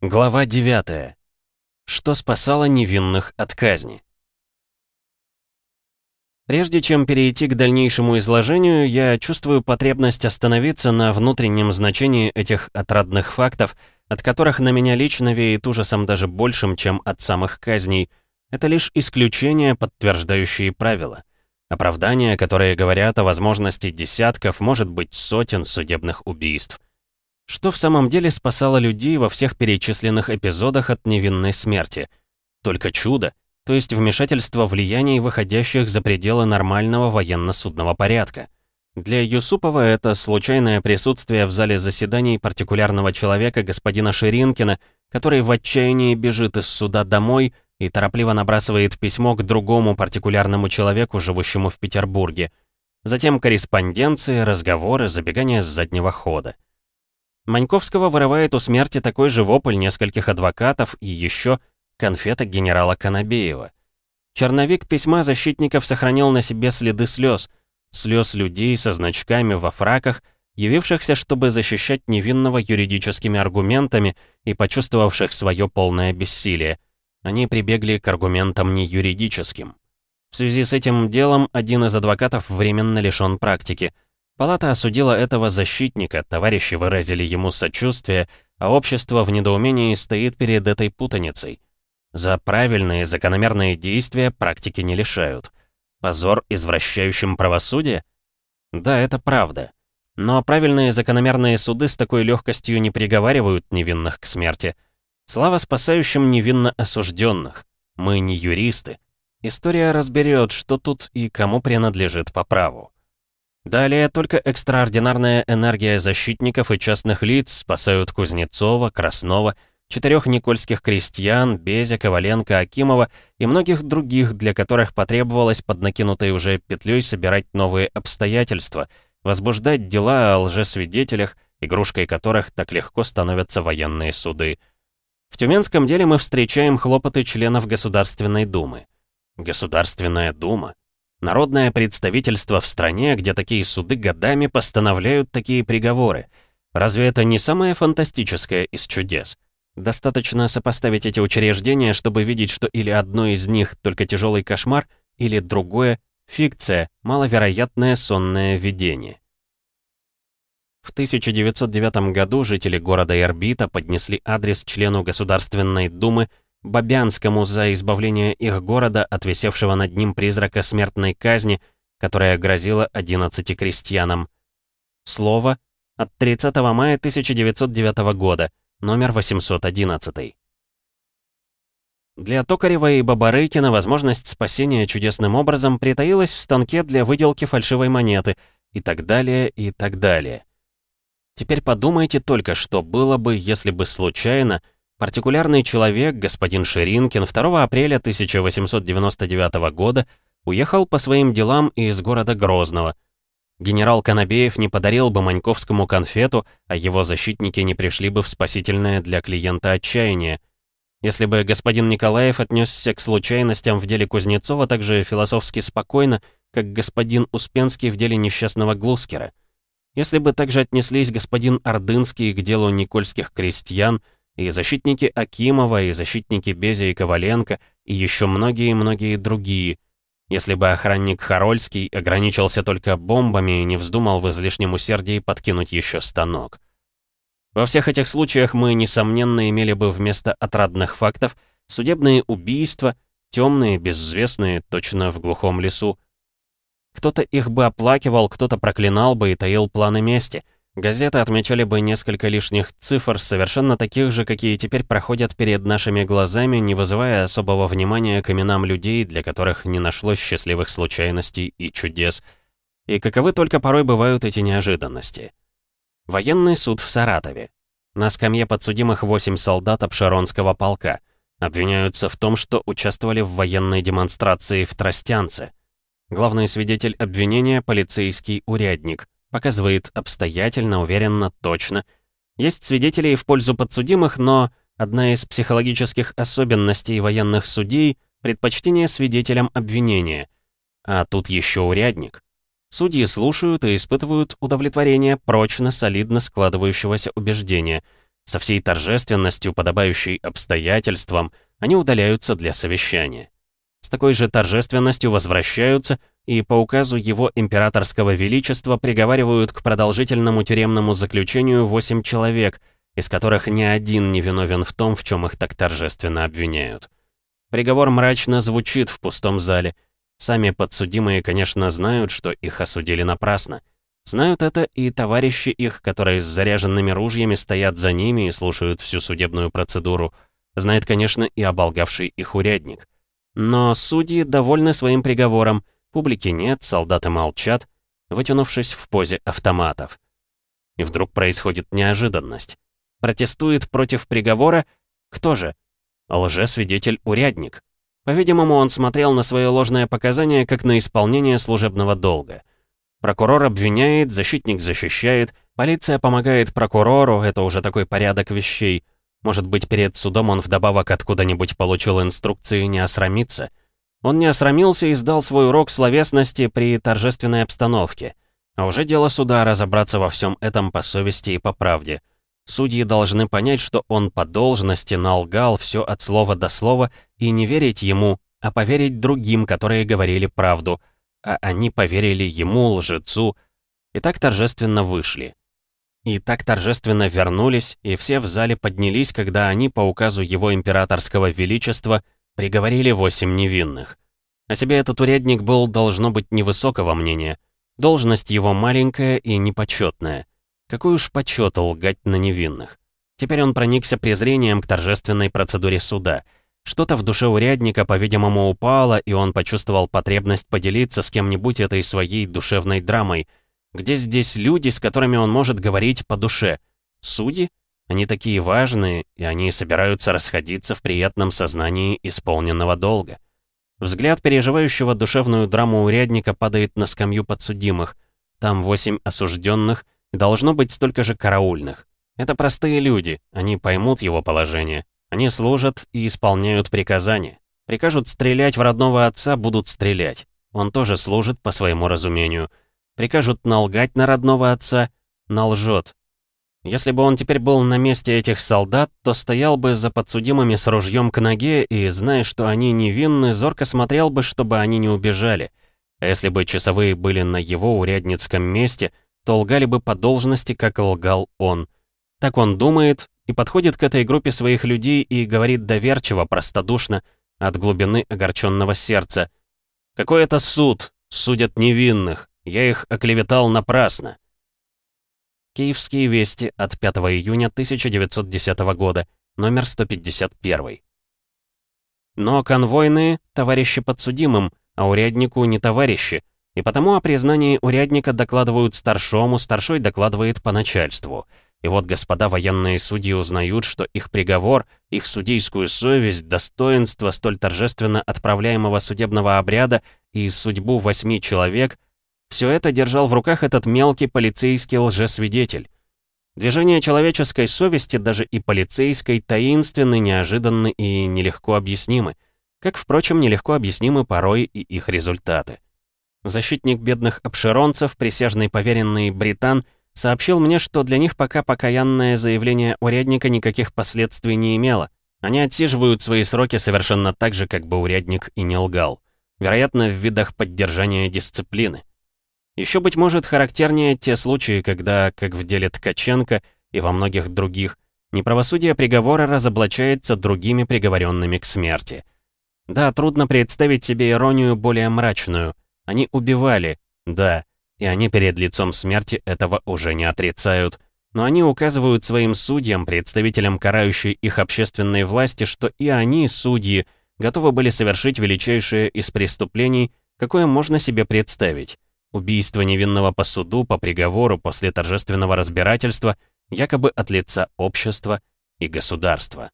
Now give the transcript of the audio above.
Глава 9. Что спасало невинных от казни? Прежде чем перейти к дальнейшему изложению, я чувствую потребность остановиться на внутреннем значении этих отрадных фактов, от которых на меня лично веет ужасом даже большим, чем от самых казней. Это лишь исключения, подтверждающие правила. Оправдания, которые говорят о возможности десятков, может быть, сотен судебных убийств. Что в самом деле спасало людей во всех перечисленных эпизодах от невинной смерти? Только чудо, то есть вмешательство влияний, выходящих за пределы нормального военно-судного порядка. Для Юсупова это случайное присутствие в зале заседаний партикулярного человека господина Ширинкина, который в отчаянии бежит из суда домой и торопливо набрасывает письмо к другому партикулярному человеку, живущему в Петербурге. Затем корреспонденции, разговоры, забегания с заднего хода. Маньковского вырывает у смерти такой же вопль нескольких адвокатов и еще конфета генерала Конобеева. Черновик письма защитников сохранил на себе следы слез, слез людей со значками во фраках, явившихся, чтобы защищать невинного юридическими аргументами и почувствовавших свое полное бессилие. Они прибегли к аргументам не юридическим. В связи с этим делом один из адвокатов временно лишён практики – Палата осудила этого защитника, товарищи выразили ему сочувствие, а общество в недоумении стоит перед этой путаницей. За правильные закономерные действия практики не лишают. Позор извращающим правосудие? Да, это правда. Но правильные закономерные суды с такой легкостью не приговаривают невинных к смерти. Слава спасающим невинно осужденных. Мы не юристы. История разберет, что тут и кому принадлежит по праву. Далее только экстраординарная энергия защитников и частных лиц спасают Кузнецова, Краснова, четырех никольских крестьян, Безя, Коваленко, Акимова и многих других, для которых потребовалось под накинутой уже петлей собирать новые обстоятельства, возбуждать дела о лжесвидетелях, игрушкой которых так легко становятся военные суды. В Тюменском деле мы встречаем хлопоты членов Государственной Думы. Государственная Дума Народное представительство в стране, где такие суды годами постановляют такие приговоры. Разве это не самое фантастическое из чудес? Достаточно сопоставить эти учреждения, чтобы видеть, что или одно из них только тяжелый кошмар, или другое — фикция, маловероятное сонное видение. В 1909 году жители города Эрбита поднесли адрес члену Государственной Думы Бабянскому за избавление их города от висевшего над ним призрака смертной казни, которая грозила 11 крестьянам. Слово от 30 мая 1909 года, номер 811. Для Токарева и Бабарыкина возможность спасения чудесным образом притаилась в станке для выделки фальшивой монеты и так далее, и так далее. Теперь подумайте только, что было бы, если бы случайно Партикулярный человек, господин Ширинкин, 2 апреля 1899 года уехал по своим делам из города Грозного. Генерал Конобеев не подарил бы Маньковскому конфету, а его защитники не пришли бы в спасительное для клиента отчаяние. Если бы господин Николаев отнесся к случайностям в деле Кузнецова так же философски спокойно, как господин Успенский в деле несчастного Глускера. Если бы также отнеслись господин Ордынский к делу никольских крестьян, и защитники Акимова, и защитники Безя и Коваленко, и еще многие-многие другие. Если бы охранник Харольский ограничился только бомбами и не вздумал в излишнем усердии подкинуть еще станок. Во всех этих случаях мы, несомненно, имели бы вместо отрадных фактов судебные убийства, темные, безвестные, точно в глухом лесу. Кто-то их бы оплакивал, кто-то проклинал бы и таил планы мести — Газеты отмечали бы несколько лишних цифр, совершенно таких же, какие теперь проходят перед нашими глазами, не вызывая особого внимания к именам людей, для которых не нашлось счастливых случайностей и чудес. И каковы только порой бывают эти неожиданности. Военный суд в Саратове. На скамье подсудимых 8 солдат Обширонского полка. Обвиняются в том, что участвовали в военной демонстрации в Тростянце. Главный свидетель обвинения – полицейский урядник – Показывает обстоятельно, уверенно, точно. Есть свидетели в пользу подсудимых, но одна из психологических особенностей военных судей — предпочтение свидетелям обвинения. А тут еще урядник. Судьи слушают и испытывают удовлетворение прочно, солидно складывающегося убеждения. Со всей торжественностью, подобающей обстоятельствам, они удаляются для совещания. С такой же торжественностью возвращаются и по указу его императорского величества приговаривают к продолжительному тюремному заключению 8 человек, из которых ни один не виновен в том, в чем их так торжественно обвиняют. Приговор мрачно звучит в пустом зале. Сами подсудимые, конечно, знают, что их осудили напрасно. Знают это и товарищи их, которые с заряженными ружьями стоят за ними и слушают всю судебную процедуру. Знает, конечно, и оболгавший их урядник. Но судьи довольны своим приговором, публики нет, солдаты молчат, вытянувшись в позе автоматов. И вдруг происходит неожиданность. Протестует против приговора кто же? Лжесвидетель-урядник. По-видимому, он смотрел на свое ложное показание как на исполнение служебного долга. Прокурор обвиняет, защитник защищает, полиция помогает прокурору, это уже такой порядок вещей — может быть, перед судом он вдобавок откуда-нибудь получил инструкции не осрамиться? Он не осрамился и сдал свой урок словесности при торжественной обстановке. А уже дело суда разобраться во всем этом по совести и по правде. Судьи должны понять, что он по должности налгал все от слова до слова и не верить ему, а поверить другим, которые говорили правду. А они поверили ему, лжецу, и так торжественно вышли. И так торжественно вернулись, и все в зале поднялись, когда они, по указу его императорского величества, приговорили восемь невинных. О себе этот урядник был, должно быть, невысокого мнения. Должность его маленькая и непочетная. Какой уж почет лгать на невинных. Теперь он проникся презрением к торжественной процедуре суда. Что-то в душе урядника, по-видимому, упало, и он почувствовал потребность поделиться с кем-нибудь этой своей душевной драмой — где здесь люди, с которыми он может говорить по душе? Судьи? Они такие важные, и они собираются расходиться в приятном сознании исполненного долга. Взгляд переживающего душевную драму урядника падает на скамью подсудимых. Там восемь осужденных, и должно быть столько же караульных. Это простые люди, они поймут его положение. Они служат и исполняют приказания. Прикажут стрелять в родного отца, будут стрелять. Он тоже служит по своему разумению — Прикажут налгать на родного отца, налжет. Если бы он теперь был на месте этих солдат, то стоял бы за подсудимыми с ружьем к ноге и, зная, что они невинны, зорко смотрел бы, чтобы они не убежали. А если бы часовые были на его урядницком месте, то лгали бы по должности, как лгал он. Так он думает и подходит к этой группе своих людей и говорит доверчиво, простодушно, от глубины огорченного сердца. «Какой это суд? Судят невинных. Я их оклеветал напрасно. Киевские вести от 5 июня 1910 года, номер 151. Но конвойные — товарищи подсудимым, а уряднику не товарищи, и потому о признании урядника докладывают старшому, старшой докладывает по начальству. И вот господа военные судьи узнают, что их приговор, их судейскую совесть, достоинство столь торжественно отправляемого судебного обряда и судьбу восьми человек — все это держал в руках этот мелкий полицейский лжесвидетель. Движения человеческой совести, даже и полицейской, таинственны, неожиданны и нелегко объяснимы. Как, впрочем, нелегко объяснимы порой и их результаты. Защитник бедных обширонцев, присяжный поверенный Британ, сообщил мне, что для них пока покаянное заявление урядника никаких последствий не имело. Они отсиживают свои сроки совершенно так же, как бы урядник и не лгал. Вероятно, в видах поддержания дисциплины. Еще, быть может, характернее те случаи, когда, как в деле Ткаченко и во многих других, неправосудие приговора разоблачается другими приговоренными к смерти. Да, трудно представить себе иронию более мрачную. Они убивали, да, и они перед лицом смерти этого уже не отрицают. Но они указывают своим судьям, представителям карающей их общественной власти, что и они, судьи, готовы были совершить величайшее из преступлений, какое можно себе представить. Убийство невинного по суду по приговору после торжественного разбирательства якобы от лица общества и государства.